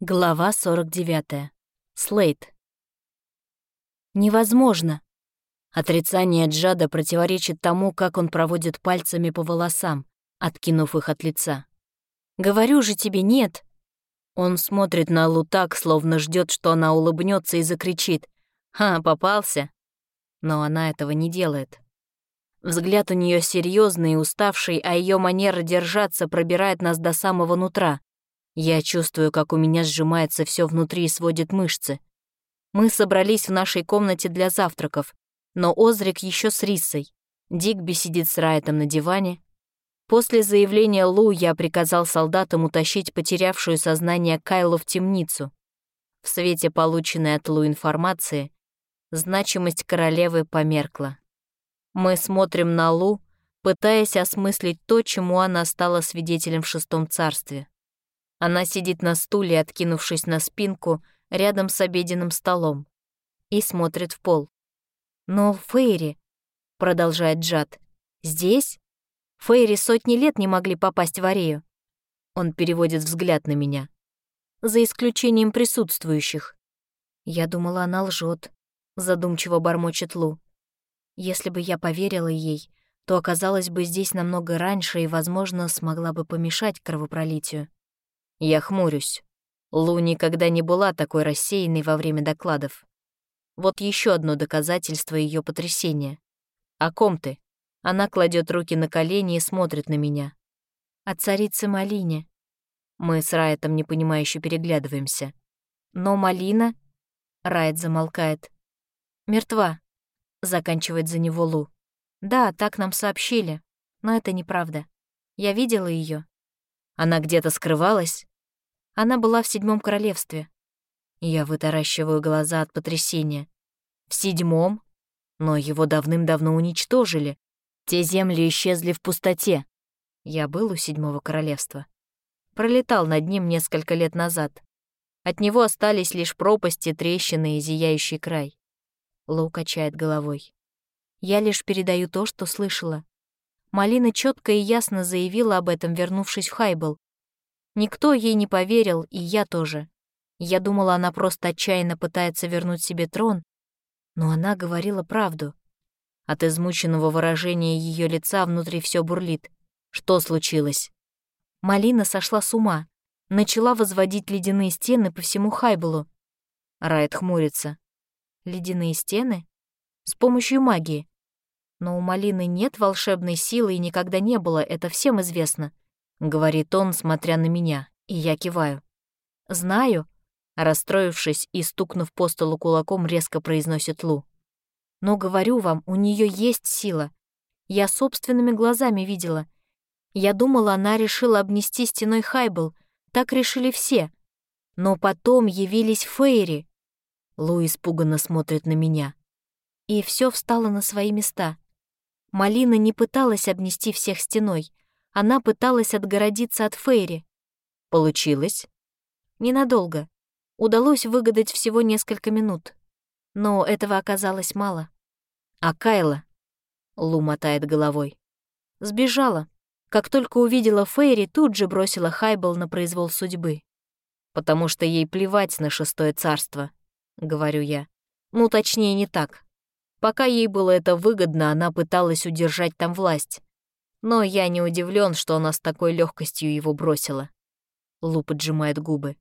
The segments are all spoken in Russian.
Глава 49. Слейт. Невозможно. Отрицание Джада противоречит тому, как он проводит пальцами по волосам, откинув их от лица. «Говорю же тебе, нет!» Он смотрит на Лу так, словно ждет, что она улыбнется и закричит «Ха, попался!» Но она этого не делает. Взгляд у нее серьезный и уставший, а ее манера держаться пробирает нас до самого нутра. Я чувствую, как у меня сжимается все внутри и сводит мышцы. Мы собрались в нашей комнате для завтраков, но Озрик еще с Рисой. Дигби сидит с Райтом на диване. После заявления Лу я приказал солдатам утащить потерявшую сознание Кайлу в темницу. В свете полученной от Лу информации значимость королевы померкла. Мы смотрим на Лу, пытаясь осмыслить то, чему она стала свидетелем в шестом царстве. Она сидит на стуле, откинувшись на спинку, рядом с обеденным столом, и смотрит в пол. «Но Фейри», — продолжает Джад, — «здесь? Фейри сотни лет не могли попасть в Арею». Он переводит взгляд на меня. «За исключением присутствующих». Я думала, она лжет, задумчиво бормочет Лу. Если бы я поверила ей, то оказалась бы здесь намного раньше и, возможно, смогла бы помешать кровопролитию. Я хмурюсь. Лу никогда не была такой рассеянной во время докладов. Вот еще одно доказательство ее потрясения. «О ком ты?» Она кладет руки на колени и смотрит на меня. «О царице Малине». Мы с Райтом непонимающе переглядываемся. «Но Малина...» Райт замолкает. «Мертва», — заканчивает за него Лу. «Да, так нам сообщили, но это неправда. Я видела ее. Она где-то скрывалась? Она была в седьмом королевстве. Я вытаращиваю глаза от потрясения. В седьмом? Но его давным-давно уничтожили. Те земли исчезли в пустоте. Я был у седьмого королевства. Пролетал над ним несколько лет назад. От него остались лишь пропасти, трещины и зияющий край. Лоу качает головой. Я лишь передаю то, что слышала. Малина четко и ясно заявила об этом, вернувшись в Хайбл. Никто ей не поверил, и я тоже. Я думала, она просто отчаянно пытается вернуть себе трон, но она говорила правду. От измученного выражения ее лица внутри все бурлит. Что случилось? Малина сошла с ума, начала возводить ледяные стены по всему Хайблу. Райт хмурится. Ледяные стены? С помощью магии. Но у Малины нет волшебной силы и никогда не было, это всем известно. Говорит он, смотря на меня, и я киваю. Знаю, расстроившись и стукнув по столу кулаком, резко произносит Лу. Но говорю вам, у нее есть сила. Я собственными глазами видела. Я думала, она решила обнести стеной Хайбл. Так решили все. Но потом явились Фейри. Лу испуганно смотрит на меня. И все встало на свои места. Малина не пыталась обнести всех стеной. Она пыталась отгородиться от Фейри. Получилось? Ненадолго. Удалось выгадать всего несколько минут. Но этого оказалось мало. А Кайла? Лу мотает головой. Сбежала. Как только увидела Фейри, тут же бросила Хайбл на произвол судьбы. Потому что ей плевать на шестое царство, говорю я. Ну, точнее, не так. Пока ей было это выгодно, она пыталась удержать там власть. Но я не удивлен, что она с такой легкостью его бросила. Лу поджимает губы.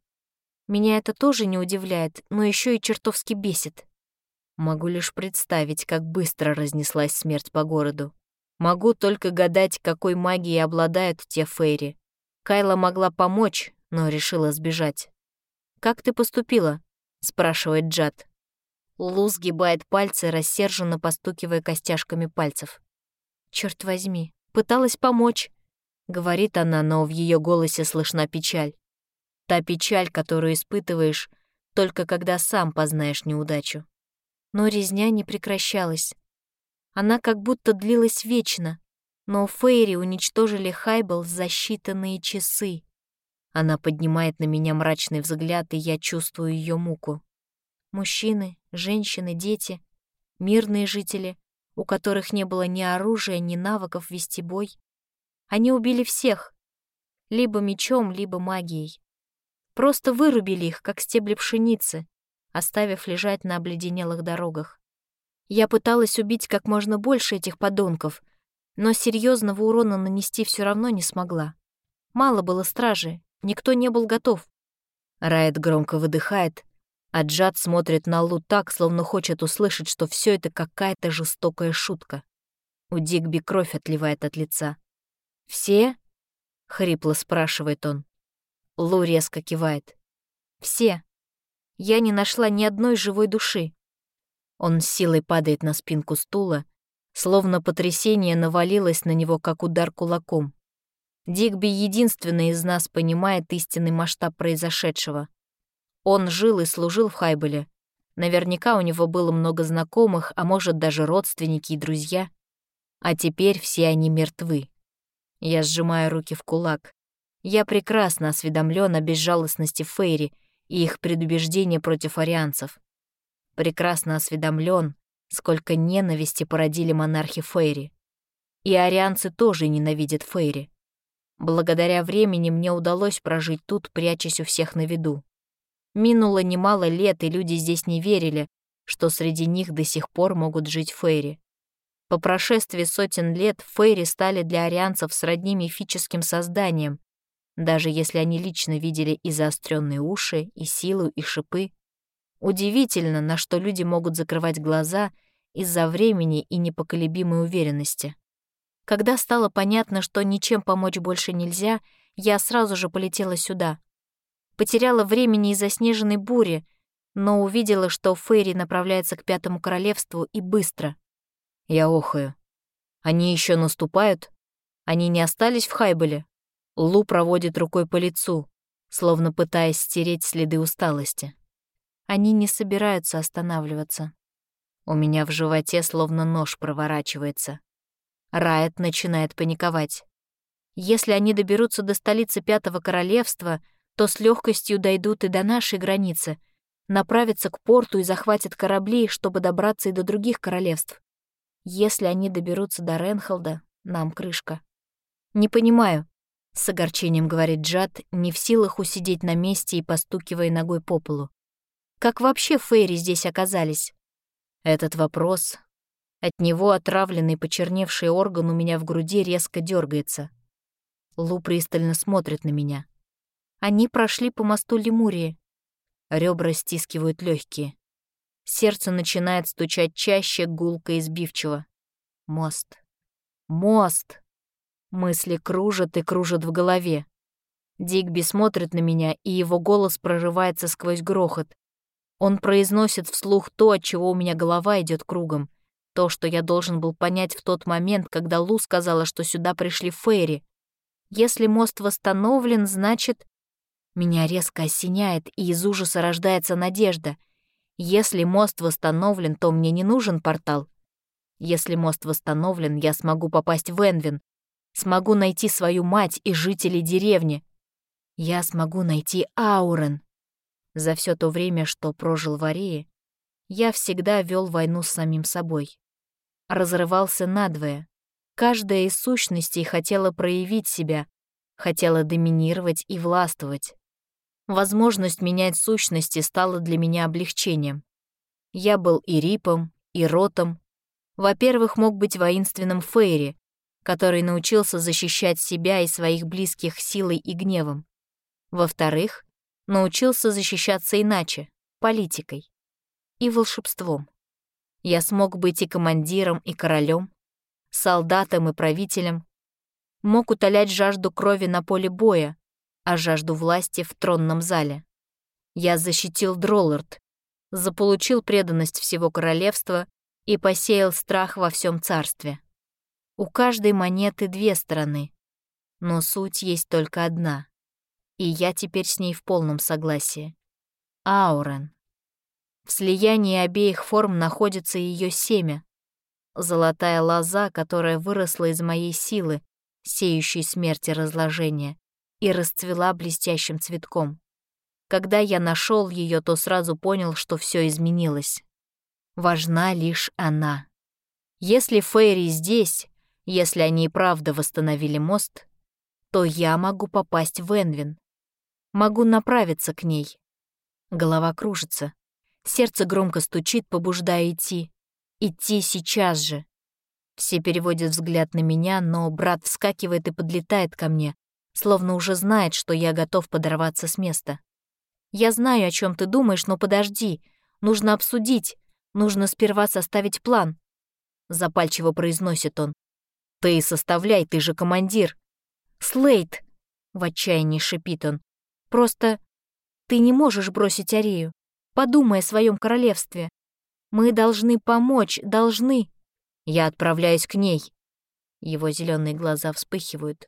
Меня это тоже не удивляет, но еще и чертовски бесит. Могу лишь представить, как быстро разнеслась смерть по городу. Могу только гадать, какой магией обладают те Фейри. Кайла могла помочь, но решила сбежать. «Как ты поступила?» — спрашивает Джад. Лу сгибает пальцы, рассерженно постукивая костяшками пальцев. Черт возьми, пыталась помочь», — говорит она, но в ее голосе слышна печаль. Та печаль, которую испытываешь, только когда сам познаешь неудачу. Но резня не прекращалась. Она как будто длилась вечно, но Фейри уничтожили Хайбл за считанные часы. Она поднимает на меня мрачный взгляд, и я чувствую ее муку. Мужчины, женщины, дети, мирные жители, у которых не было ни оружия, ни навыков вести бой. Они убили всех, либо мечом, либо магией. Просто вырубили их, как стебли пшеницы, оставив лежать на обледенелых дорогах. Я пыталась убить как можно больше этих подонков, но серьезного урона нанести все равно не смогла. Мало было стражи, никто не был готов. Райт громко выдыхает, а Джад смотрит на Лу так, словно хочет услышать, что все это какая-то жестокая шутка. У Дигби кровь отливает от лица. «Все?» — хрипло спрашивает он. Лу резко кивает. «Все. Я не нашла ни одной живой души». Он с силой падает на спинку стула, словно потрясение навалилось на него, как удар кулаком. Дигби единственный из нас понимает истинный масштаб произошедшего. Он жил и служил в Хайбеле. Наверняка у него было много знакомых, а может даже родственники и друзья. А теперь все они мертвы. Я сжимаю руки в кулак. Я прекрасно осведомлен о безжалостности Фейри и их предубеждения против арианцев. Прекрасно осведомлен, сколько ненависти породили монархи Фейри. И арианцы тоже ненавидят Фейри. Благодаря времени мне удалось прожить тут, прячась у всех на виду. Минуло немало лет, и люди здесь не верили, что среди них до сих пор могут жить Фейри. По прошествии сотен лет Фейри стали для арианцев сродни мифическим созданием, даже если они лично видели и заостренные уши, и силу, и шипы. Удивительно, на что люди могут закрывать глаза из-за времени и непоколебимой уверенности. Когда стало понятно, что ничем помочь больше нельзя, я сразу же полетела сюда. Потеряла времени из-за снежной бури, но увидела, что Фейри направляется к Пятому Королевству и быстро. Я охаю. Они еще наступают? Они не остались в Хайбеле? Лу проводит рукой по лицу, словно пытаясь стереть следы усталости. Они не собираются останавливаться. У меня в животе словно нож проворачивается. Райт начинает паниковать. Если они доберутся до столицы Пятого Королевства, то с легкостью дойдут и до нашей границы, направятся к порту и захватят корабли, чтобы добраться и до других королевств. Если они доберутся до Ренхолда, нам крышка. Не понимаю, с огорчением говорит Джад, не в силах усидеть на месте и постукивая ногой по полу. Как вообще Фейри здесь оказались? Этот вопрос... От него отравленный почерневший орган у меня в груди резко дергается. Лу пристально смотрит на меня. Они прошли по мосту Лемурии. Ребра стискивают легкие. Сердце начинает стучать чаще, гулко и сбивчиво. Мост. Мост! Мысли кружат и кружат в голове. Дигби смотрит на меня, и его голос прорывается сквозь грохот. Он произносит вслух то, от чего у меня голова идет кругом. То, что я должен был понять в тот момент, когда Лу сказала, что сюда пришли Фейри. Если мост восстановлен, значит... Меня резко осеняет, и из ужаса рождается надежда. Если мост восстановлен, то мне не нужен портал. Если мост восстановлен, я смогу попасть в Энвин, смогу найти свою мать и жителей деревни. Я смогу найти Аурен. За все то время, что прожил в Арее, я всегда вел войну с самим собой. Разрывался надвое. Каждая из сущностей хотела проявить себя, хотела доминировать и властвовать. Возможность менять сущности стала для меня облегчением. Я был и Рипом, и Ротом. Во-первых, мог быть воинственным Фейри, который научился защищать себя и своих близких силой и гневом. Во-вторых, научился защищаться иначе, политикой и волшебством. Я смог быть и командиром, и королем, солдатом и правителем, мог утолять жажду крови на поле боя, а жажду власти в тронном зале. Я защитил Дроллард, заполучил преданность всего королевства и посеял страх во всем царстве. У каждой монеты две стороны, но суть есть только одна, и я теперь с ней в полном согласии. Аурен. В слиянии обеих форм находится ее семя, золотая лоза, которая выросла из моей силы, сеющей смерть и разложение, и расцвела блестящим цветком. Когда я нашел ее, то сразу понял, что все изменилось. Важна лишь она. Если Фейри здесь, если они и правда восстановили мост, то я могу попасть в Энвин. Могу направиться к ней. Голова кружится. Сердце громко стучит, побуждая идти. Идти сейчас же. Все переводят взгляд на меня, но брат вскакивает и подлетает ко мне, словно уже знает, что я готов подорваться с места. «Я знаю, о чем ты думаешь, но подожди. Нужно обсудить. Нужно сперва составить план», — запальчиво произносит он. «Ты составляй, ты же командир». «Слейд!» — в отчаянии шипит он. «Просто ты не можешь бросить Арею. Подумай о своем королевстве. Мы должны помочь, должны...» Я отправляюсь к ней. Его зеленые глаза вспыхивают.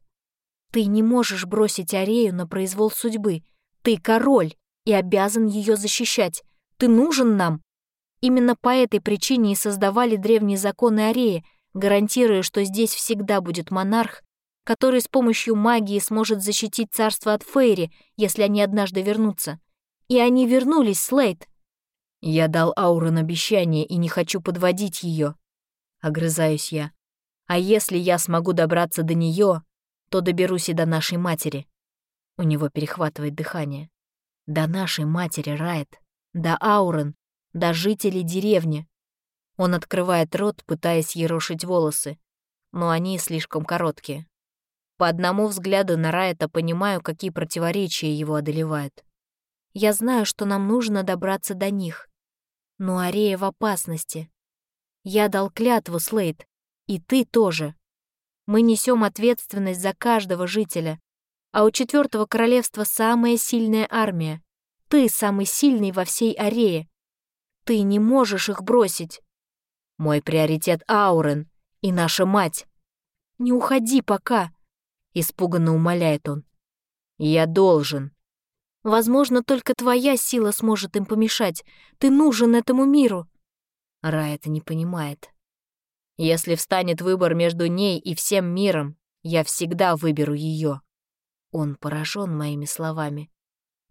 Ты не можешь бросить Арею на произвол судьбы. Ты король и обязан ее защищать. Ты нужен нам. Именно по этой причине и создавали древние законы Ареи, гарантируя, что здесь всегда будет монарх, который с помощью магии сможет защитить царство от Фейри, если они однажды вернутся. И они вернулись, Слейд. Я дал Аурон обещание и не хочу подводить ее. — огрызаюсь я. «А если я смогу добраться до нее, то доберусь и до нашей матери». У него перехватывает дыхание. «До нашей матери, Райт, до Аурен, до жителей деревни». Он открывает рот, пытаясь ерошить волосы, но они слишком короткие. По одному взгляду на Райта понимаю, какие противоречия его одолевают. Я знаю, что нам нужно добраться до них. Но Арея в опасности. Я дал клятву, Слейд, и ты тоже. Мы несем ответственность за каждого жителя, а у Четвертого Королевства самая сильная армия. Ты самый сильный во всей Арее. Ты не можешь их бросить. Мой приоритет Аурен и наша мать. Не уходи пока, испуганно умоляет он. Я должен. Возможно, только твоя сила сможет им помешать. Ты нужен этому миру. Рай это не понимает. Если встанет выбор между ней и всем миром, я всегда выберу ее. Он поражен моими словами.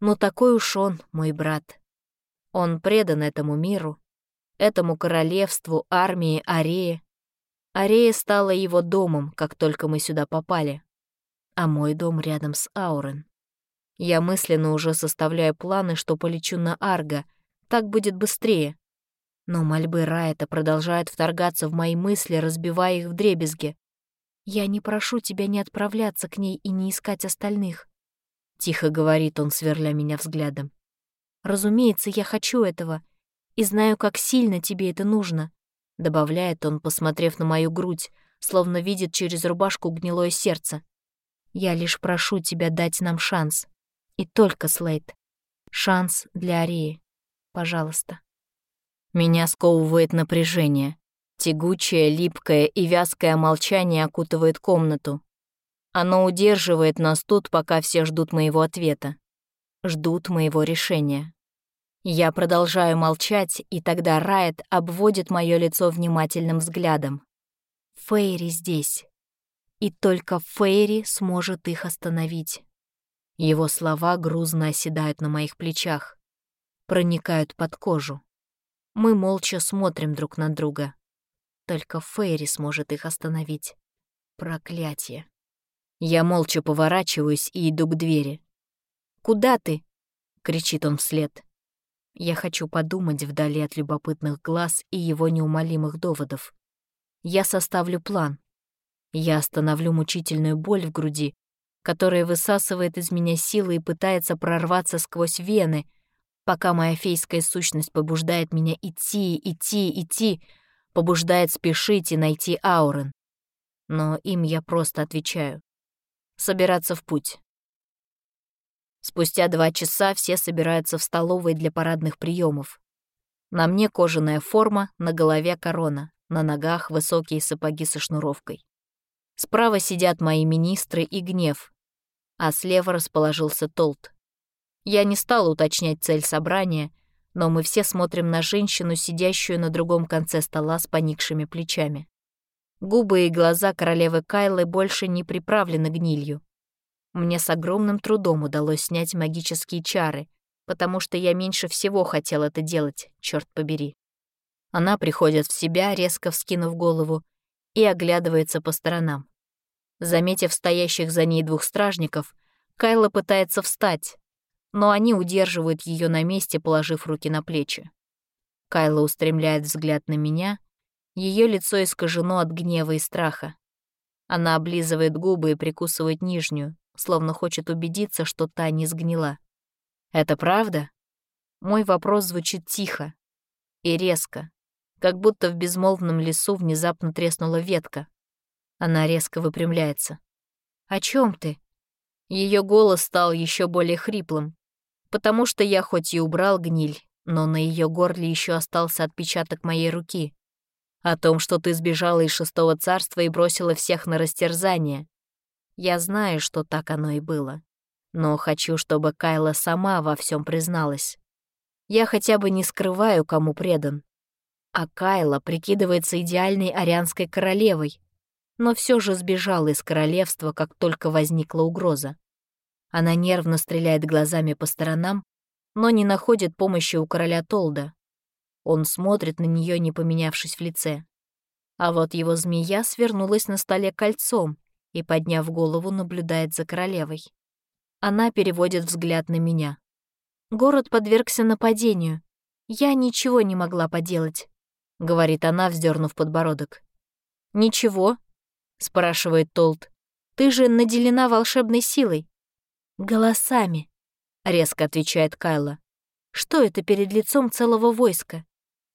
Но такой уж он, мой брат. Он предан этому миру, этому королевству, армии, Арее. Арея стала его домом, как только мы сюда попали. А мой дом рядом с Аурен. Я мысленно уже составляю планы, что полечу на Арго. Так будет быстрее. Но мольбы Райта продолжают вторгаться в мои мысли, разбивая их в дребезги. «Я не прошу тебя не отправляться к ней и не искать остальных», — тихо говорит он, сверля меня взглядом. «Разумеется, я хочу этого и знаю, как сильно тебе это нужно», — добавляет он, посмотрев на мою грудь, словно видит через рубашку гнилое сердце. «Я лишь прошу тебя дать нам шанс. И только, Слейд. Шанс для Арии. Пожалуйста». Меня сковывает напряжение. Тягучее, липкое и вязкое молчание окутывает комнату. Оно удерживает нас тут, пока все ждут моего ответа. Ждут моего решения. Я продолжаю молчать, и тогда Райт обводит мое лицо внимательным взглядом. Фейри здесь. И только Фейри сможет их остановить. Его слова грузно оседают на моих плечах, проникают под кожу. Мы молча смотрим друг на друга. Только Фейри сможет их остановить. Проклятие. Я молча поворачиваюсь и иду к двери. «Куда ты?» — кричит он вслед. Я хочу подумать вдали от любопытных глаз и его неумолимых доводов. Я составлю план. Я остановлю мучительную боль в груди, которая высасывает из меня силы и пытается прорваться сквозь вены, пока моя фейская сущность побуждает меня идти, идти, идти, побуждает спешить и найти Аурен. Но им я просто отвечаю. Собираться в путь. Спустя два часа все собираются в столовой для парадных приемов. На мне кожаная форма, на голове корона, на ногах высокие сапоги со шнуровкой. Справа сидят мои министры и гнев, а слева расположился Толт. Я не стала уточнять цель собрания, но мы все смотрим на женщину, сидящую на другом конце стола с поникшими плечами. Губы и глаза королевы Кайлы больше не приправлены гнилью. Мне с огромным трудом удалось снять магические чары, потому что я меньше всего хотел это делать, черт побери. Она приходит в себя, резко вскинув голову, и оглядывается по сторонам. Заметив стоящих за ней двух стражников, Кайла пытается встать, но они удерживают ее на месте, положив руки на плечи. Кайла устремляет взгляд на меня, ее лицо искажено от гнева и страха. Она облизывает губы и прикусывает нижнюю, словно хочет убедиться, что та не сгнила. «Это правда?» Мой вопрос звучит тихо и резко, как будто в безмолвном лесу внезапно треснула ветка. Она резко выпрямляется. «О чем ты?» Ее голос стал еще более хриплым, потому что я хоть и убрал гниль, но на ее горле еще остался отпечаток моей руки. О том, что ты сбежала из шестого царства и бросила всех на растерзание. Я знаю, что так оно и было. Но хочу, чтобы Кайла сама во всем призналась. Я хотя бы не скрываю, кому предан. А Кайла прикидывается идеальной арианской королевой, но все же сбежала из королевства, как только возникла угроза. Она нервно стреляет глазами по сторонам, но не находит помощи у короля Толда. Он смотрит на нее, не поменявшись в лице. А вот его змея свернулась на столе кольцом и, подняв голову, наблюдает за королевой. Она переводит взгляд на меня. Город подвергся нападению. Я ничего не могла поделать, — говорит она, вздернув подбородок. «Ничего?» — спрашивает Толт. «Ты же наделена волшебной силой». «Голосами», — резко отвечает Кайла. «Что это перед лицом целого войска?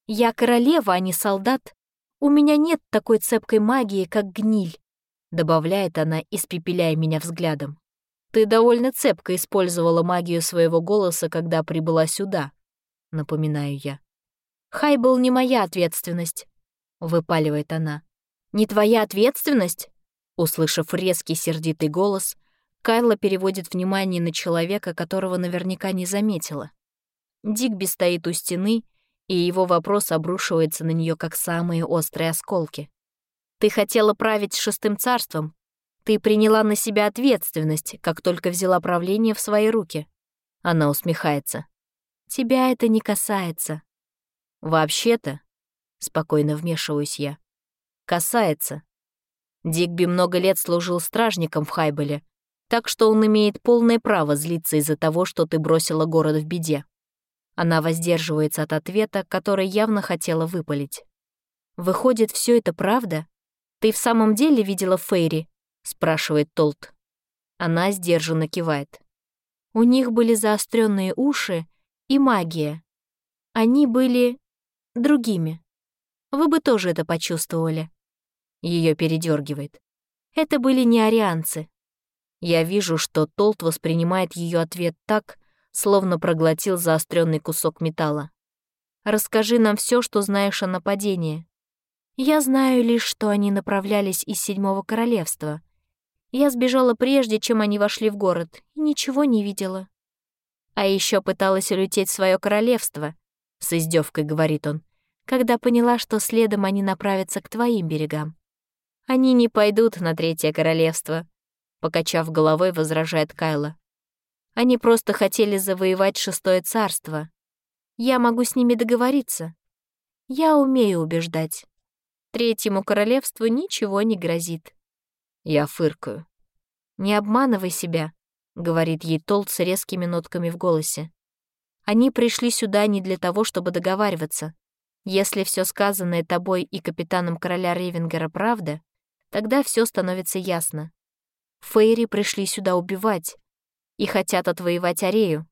Я королева, а не солдат. У меня нет такой цепкой магии, как гниль», — добавляет она, испепеляя меня взглядом. «Ты довольно цепко использовала магию своего голоса, когда прибыла сюда», — напоминаю я. «Хай был не моя ответственность», — выпаливает она. «Не твоя ответственность?» Услышав резкий сердитый голос, Кайла переводит внимание на человека, которого наверняка не заметила. Дигби стоит у стены, и его вопрос обрушивается на нее как самые острые осколки. «Ты хотела править шестым царством, ты приняла на себя ответственность, как только взяла правление в свои руки. Она усмехается. Тебя это не касается. Вообще-то, спокойно вмешиваюсь я, касается. Дигби много лет служил стражником в Хайбеле, так что он имеет полное право злиться из-за того, что ты бросила город в беде. Она воздерживается от ответа, который явно хотела выпалить. «Выходит, все это правда? Ты в самом деле видела Фейри?» — спрашивает Толт. Она сдержанно кивает. У них были заостренные уши и магия. Они были другими. Вы бы тоже это почувствовали. Ее передергивает. Это были не арианцы. Я вижу, что Толт воспринимает ее ответ так, словно проглотил заостренный кусок металла. Расскажи нам все, что знаешь о нападении. Я знаю лишь, что они направлялись из Седьмого Королевства, я сбежала прежде, чем они вошли в город, и ничего не видела. А еще пыталась улететь в свое королевство, с издевкой говорит он, когда поняла, что следом они направятся к твоим берегам. Они не пойдут на Третье Королевство, покачав головой, возражает Кайла. Они просто хотели завоевать Шестое Царство. Я могу с ними договориться. Я умею убеждать. Третьему Королевству ничего не грозит. Я фыркаю. «Не обманывай себя», — говорит ей Толт с резкими нотками в голосе. «Они пришли сюда не для того, чтобы договариваться. Если все сказанное тобой и капитаном короля Ревенгера правда, тогда все становится ясно. Фейри пришли сюда убивать и хотят отвоевать Арею».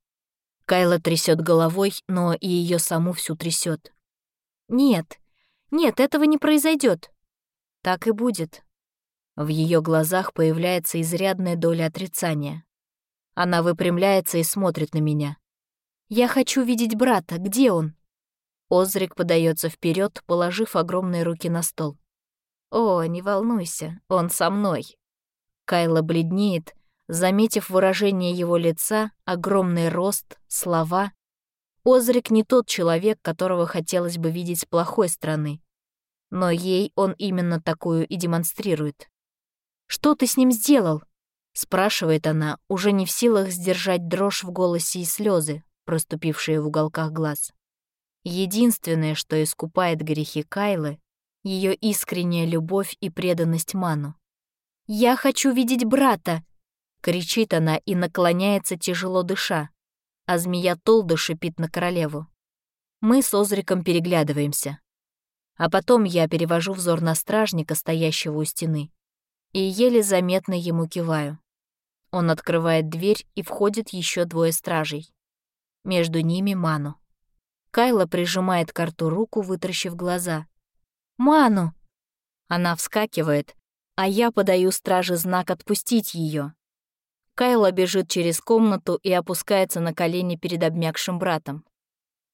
Кайла трясет головой, но и ее саму всю трясет. «Нет, нет, этого не произойдет. Так и будет. В ее глазах появляется изрядная доля отрицания. Она выпрямляется и смотрит на меня. «Я хочу видеть брата. Где он?» Озрик подается вперед, положив огромные руки на стол. «О, не волнуйся, он со мной». Кайла бледнеет, заметив выражение его лица, огромный рост, слова. Озрик не тот человек, которого хотелось бы видеть с плохой стороны. Но ей он именно такую и демонстрирует. Что ты с ним сделал?» — спрашивает она, уже не в силах сдержать дрожь в голосе и слезы, проступившие в уголках глаз. Единственное, что искупает грехи Кайлы, ее искренняя любовь и преданность Ману. «Я хочу видеть брата!» — кричит она и наклоняется, тяжело дыша. а змея Толда шипит на королеву. Мы с Озриком переглядываемся. А потом я перевожу взор на стражника, стоящего у стены, и еле заметно ему киваю. Он открывает дверь, и входит еще двое стражей. Между ними Ману. Кайла прижимает к рту руку, вытращив глаза. «Ману!» Она вскакивает, а я подаю страже знак отпустить ее. Кайла бежит через комнату и опускается на колени перед обмякшим братом.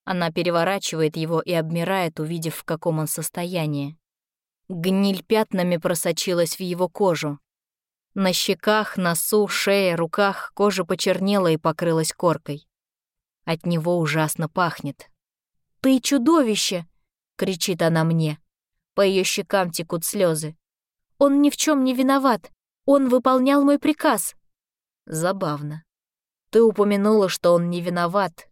Она переворачивает его и обмирает, увидев, в каком он состоянии. Гниль пятнами просочилась в его кожу. На щеках, носу, шее, руках кожа почернела и покрылась коркой. От него ужасно пахнет. «Ты чудовище!» — кричит она мне. По ее щекам текут слезы. «Он ни в чем не виноват. Он выполнял мой приказ». Забавно. Ты упомянула, что он не виноват.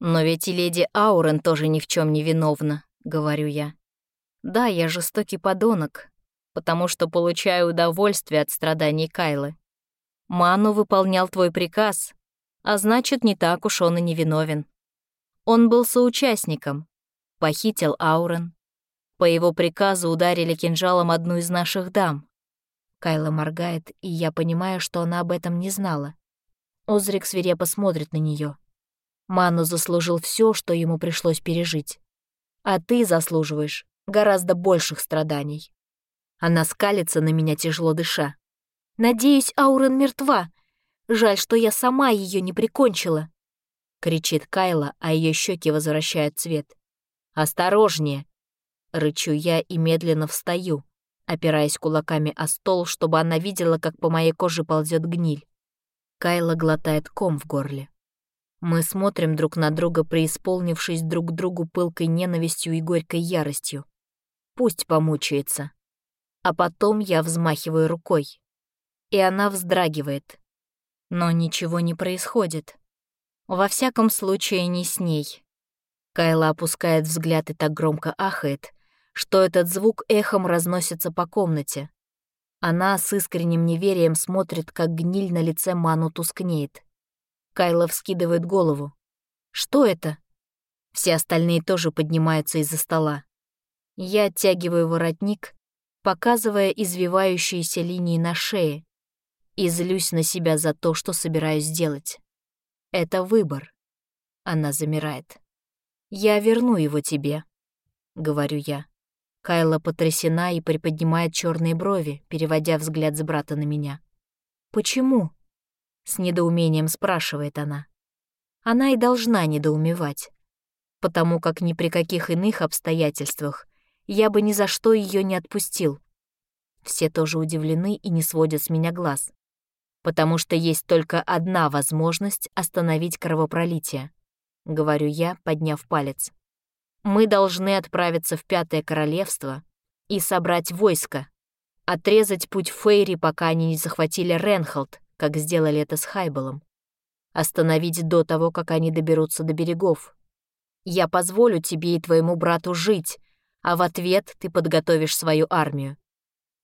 Но ведь и леди Аурен тоже ни в чем не виновна, говорю я. Да, я жестокий подонок, потому что получаю удовольствие от страданий Кайлы. Ману выполнял твой приказ, а значит, не так уж он и не виновен. Он был соучастником, похитил Аурен. По его приказу ударили кинжалом одну из наших дам. Кайла моргает, и я понимаю, что она об этом не знала. Озрик свирепо смотрит на нее. Ману заслужил все, что ему пришлось пережить. А ты заслуживаешь гораздо больших страданий. Она скалится на меня, тяжело дыша. «Надеюсь, Аурен мертва. Жаль, что я сама ее не прикончила кричит Кайла, а ее щеки возвращают цвет. «Осторожнее!» Рычу я и медленно встаю, опираясь кулаками о стол, чтобы она видела, как по моей коже ползет гниль. Кайла глотает ком в горле. Мы смотрим друг на друга, преисполнившись друг другу пылкой ненавистью и горькой яростью. Пусть помучается. А потом я взмахиваю рукой. И она вздрагивает. Но ничего не происходит. Во всяком случае, не с ней. Кайла опускает взгляд и так громко ахает, что этот звук эхом разносится по комнате. Она с искренним неверием смотрит, как гниль на лице Ману тускнеет. Кайла вскидывает голову. «Что это?» Все остальные тоже поднимаются из-за стола. Я оттягиваю воротник, показывая извивающиеся линии на шее, и злюсь на себя за то, что собираюсь сделать. Это выбор. Она замирает. Я верну его тебе, говорю я. Кайла потрясена и приподнимает черные брови, переводя взгляд с брата на меня. «Почему?» — с недоумением спрашивает она. Она и должна недоумевать, потому как ни при каких иных обстоятельствах я бы ни за что ее не отпустил. Все тоже удивлены и не сводят с меня глаз потому что есть только одна возможность остановить кровопролитие», — говорю я, подняв палец. «Мы должны отправиться в Пятое Королевство и собрать войско, отрезать путь Фейри, пока они не захватили Ренхолд, как сделали это с Хайбелом, остановить до того, как они доберутся до берегов. Я позволю тебе и твоему брату жить, а в ответ ты подготовишь свою армию.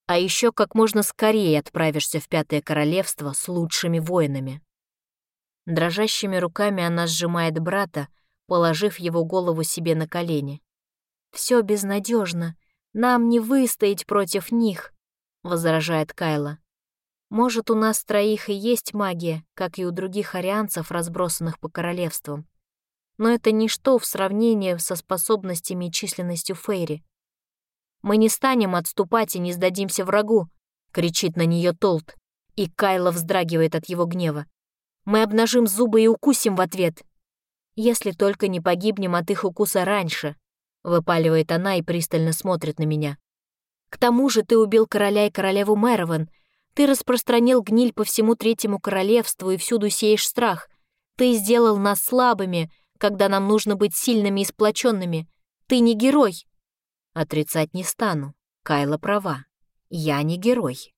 А еще как можно скорее отправишься в Пятое Королевство с лучшими воинами. Дрожащими руками она сжимает брата, положив его голову себе на колени. Все безнадежно, нам не выстоять против них», — возражает Кайла. «Может, у нас троих и есть магия, как и у других арианцев, разбросанных по королевствам. Но это ничто в сравнении со способностями и численностью Фейри. Мы не станем отступать и не сдадимся врагу!» — кричит на нее Толт, и Кайла вздрагивает от его гнева. «Мы обнажим зубы и укусим в ответ!» «Если только не погибнем от их укуса раньше», — выпаливает она и пристально смотрит на меня. «К тому же ты убил короля и королеву Мэрован. Ты распространил гниль по всему Третьему Королевству и всюду сеешь страх. Ты сделал нас слабыми, когда нам нужно быть сильными и сплоченными. Ты не герой!» Отрицать не стану. Кайла права. Я не герой.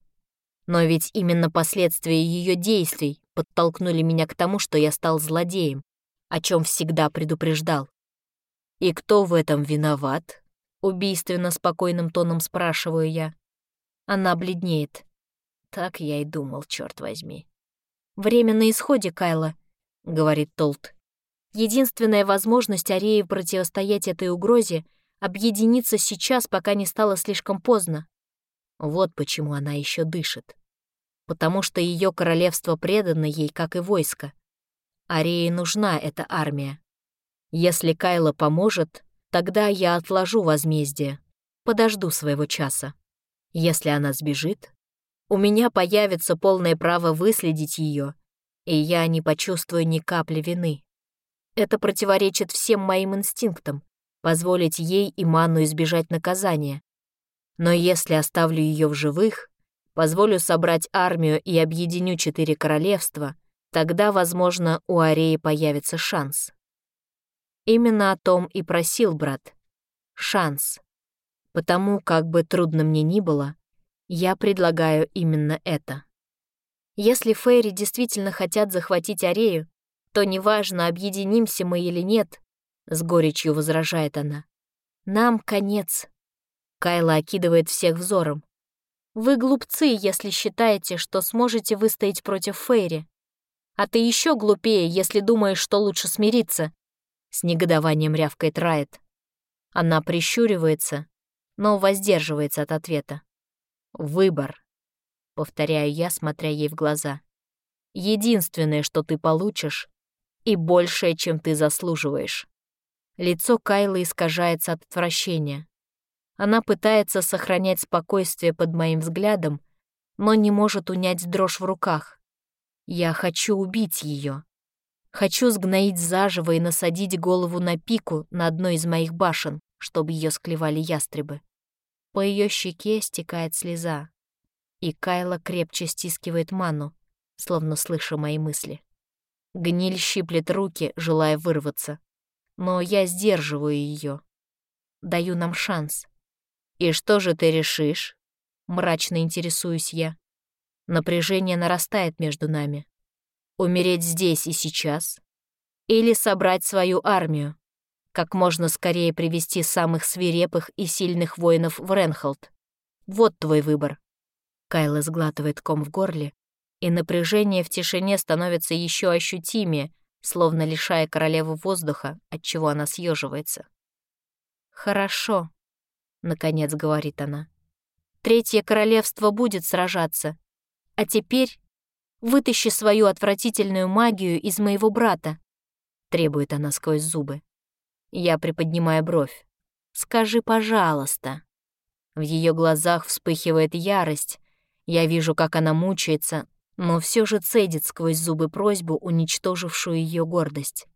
Но ведь именно последствия ее действий подтолкнули меня к тому, что я стал злодеем, о чем всегда предупреждал. И кто в этом виноват? Убийственно спокойным тоном спрашиваю я. Она бледнеет. Так я и думал, черт возьми. «Время на исходе, Кайла», — говорит Толт. Единственная возможность Ареи противостоять этой угрозе — объединиться сейчас, пока не стало слишком поздно. Вот почему она еще дышит. Потому что ее королевство предано ей, как и войско. Арии нужна эта армия. Если Кайла поможет, тогда я отложу возмездие, подожду своего часа. Если она сбежит, у меня появится полное право выследить ее, и я не почувствую ни капли вины. Это противоречит всем моим инстинктам, позволить ей и Манну избежать наказания. Но если оставлю ее в живых, позволю собрать армию и объединю четыре королевства, тогда, возможно, у Ареи появится шанс. Именно о том и просил брат. Шанс. Потому, как бы трудно мне ни было, я предлагаю именно это. Если Фейри действительно хотят захватить Арею, то неважно, объединимся мы или нет, — с горечью возражает она. Нам конец. Кайла окидывает всех взором. Вы глупцы, если считаете, что сможете выстоять против Фейри. А ты еще глупее, если думаешь, что лучше смириться, с негодованием рявкает Райт. Она прищуривается, но воздерживается от ответа. «Выбор», — повторяю я, смотря ей в глаза. «Единственное, что ты получишь, и большее, чем ты заслуживаешь». Лицо Кайлы искажается от отвращения. Она пытается сохранять спокойствие под моим взглядом, но не может унять дрожь в руках. Я хочу убить ее. Хочу сгноить заживо и насадить голову на пику на одной из моих башен, чтобы ее склевали ястребы. По ее щеке стекает слеза, и Кайла крепче стискивает ману, словно слыша мои мысли. Гниль щиплет руки, желая вырваться, но я сдерживаю ее. Даю нам шанс. «И что же ты решишь?» — мрачно интересуюсь я. Напряжение нарастает между нами. Умереть здесь и сейчас? Или собрать свою армию? Как можно скорее привести самых свирепых и сильных воинов в Ренхолд? Вот твой выбор. Кайла сглатывает ком в горле, и напряжение в тишине становится еще ощутимее, словно лишая королеву воздуха, от чего она съеживается. «Хорошо», — наконец говорит она. «Третье королевство будет сражаться. А теперь Вытащи свою отвратительную магию из моего брата», — требует она сквозь зубы. Я приподнимаю бровь. «Скажи, пожалуйста». В ее глазах вспыхивает ярость. Я вижу, как она мучается, но все же цедит сквозь зубы просьбу, уничтожившую ее гордость.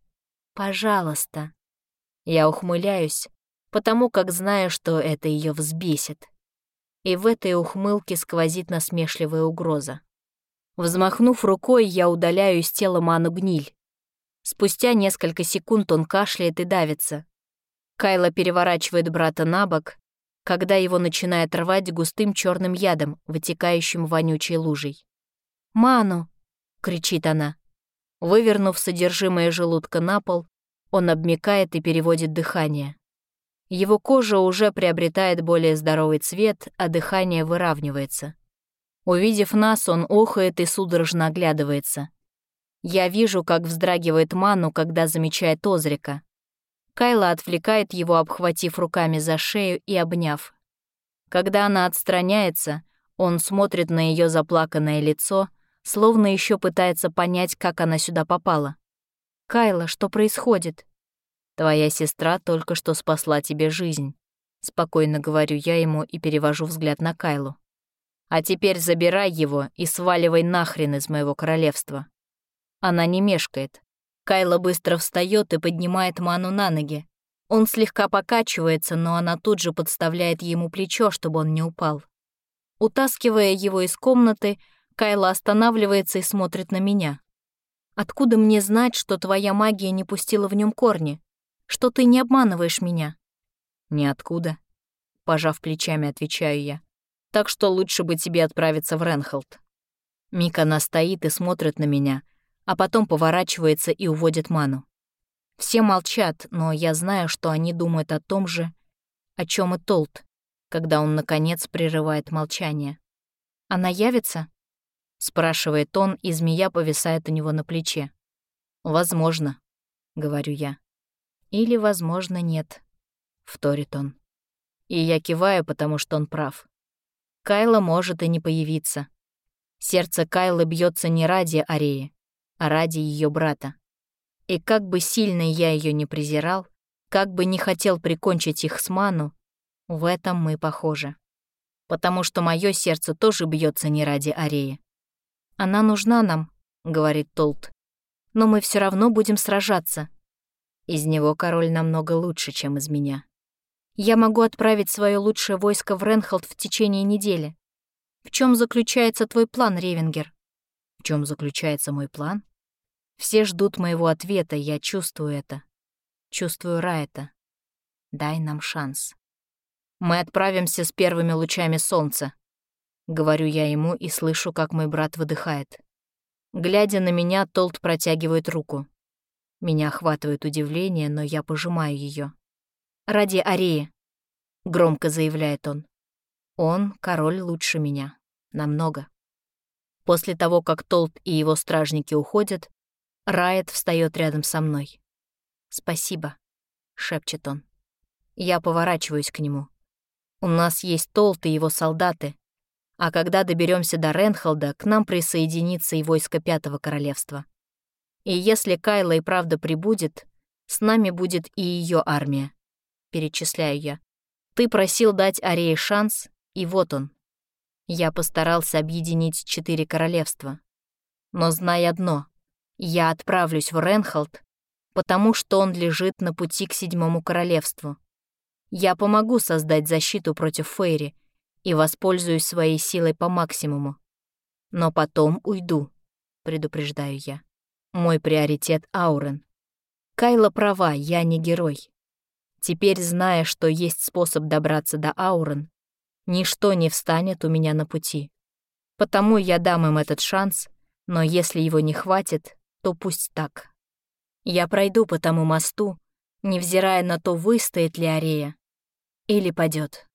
«Пожалуйста». Я ухмыляюсь, потому как знаю, что это ее взбесит. И в этой ухмылке сквозит насмешливая угроза. Взмахнув рукой, я удаляю из тела ману гниль. Спустя несколько секунд он кашляет и давится. Кайла переворачивает брата на бок, когда его начинает рвать густым черным ядом, вытекающим вонючей лужей. «Ману!» — кричит она. Вывернув содержимое желудка на пол, он обмекает и переводит дыхание. Его кожа уже приобретает более здоровый цвет, а дыхание выравнивается. Увидев нас, он охает и судорожно оглядывается. Я вижу, как вздрагивает Ману, когда замечает Озрика. Кайла отвлекает его, обхватив руками за шею и обняв. Когда она отстраняется, он смотрит на ее заплаканное лицо, словно еще пытается понять, как она сюда попала. «Кайла, что происходит?» «Твоя сестра только что спасла тебе жизнь», — спокойно говорю я ему и перевожу взгляд на Кайлу. А теперь забирай его и сваливай нахрен из моего королевства». Она не мешкает. Кайла быстро встает и поднимает Ману на ноги. Он слегка покачивается, но она тут же подставляет ему плечо, чтобы он не упал. Утаскивая его из комнаты, Кайла останавливается и смотрит на меня. «Откуда мне знать, что твоя магия не пустила в нем корни? Что ты не обманываешь меня?» «Ниоткуда», — пожав плечами, отвечаю я так что лучше бы тебе отправиться в Ренхолд». Мика она стоит и смотрит на меня, а потом поворачивается и уводит Ману. Все молчат, но я знаю, что они думают о том же, о чем и Толт, когда он, наконец, прерывает молчание. «Она явится?» — спрашивает он, и змея повисает у него на плече. «Возможно. говорю я. Или, возможно, нет, вторит он. И я киваю, потому что он прав. Кайла может и не появиться. Сердце Кайлы бьется не ради Ареи, а ради ее брата. И как бы сильно я ее не презирал, как бы не хотел прикончить их с Ману, в этом мы похожи. Потому что мое сердце тоже бьется не ради Ареи. Она нужна нам, говорит Толт. Но мы все равно будем сражаться. Из него король намного лучше, чем из меня. Я могу отправить свое лучшее войско в Ренхолд в течение недели. В чем заключается твой план, Ревенгер? В чем заключается мой план? Все ждут моего ответа, я чувствую это. Чувствую Райта. Дай нам шанс. Мы отправимся с первыми лучами солнца. Говорю я ему и слышу, как мой брат выдыхает. Глядя на меня, Толт протягивает руку. Меня охватывает удивление, но я пожимаю ее. «Ради Ареи», — громко заявляет он. «Он король лучше меня. Намного». После того, как Толт и его стражники уходят, Райт встает рядом со мной. «Спасибо», — шепчет он. Я поворачиваюсь к нему. У нас есть Толт и его солдаты, а когда доберемся до Ренхолда, к нам присоединится и войско Пятого Королевства. И если Кайла и правда прибудет, с нами будет и ее армия. Перечисляю я. Ты просил дать Арее шанс, и вот он. Я постарался объединить четыре королевства. Но знай одно, я отправлюсь в Ренхолд, потому что он лежит на пути к седьмому королевству. Я помогу создать защиту против Фейри — и воспользуюсь своей силой по максимуму. Но потом уйду, предупреждаю я. Мой приоритет — Аурен. Кайла права, я не герой. Теперь, зная, что есть способ добраться до Аурен, ничто не встанет у меня на пути. Потому я дам им этот шанс, но если его не хватит, то пусть так. Я пройду по тому мосту, невзирая на то, выстоит ли Арея или падет.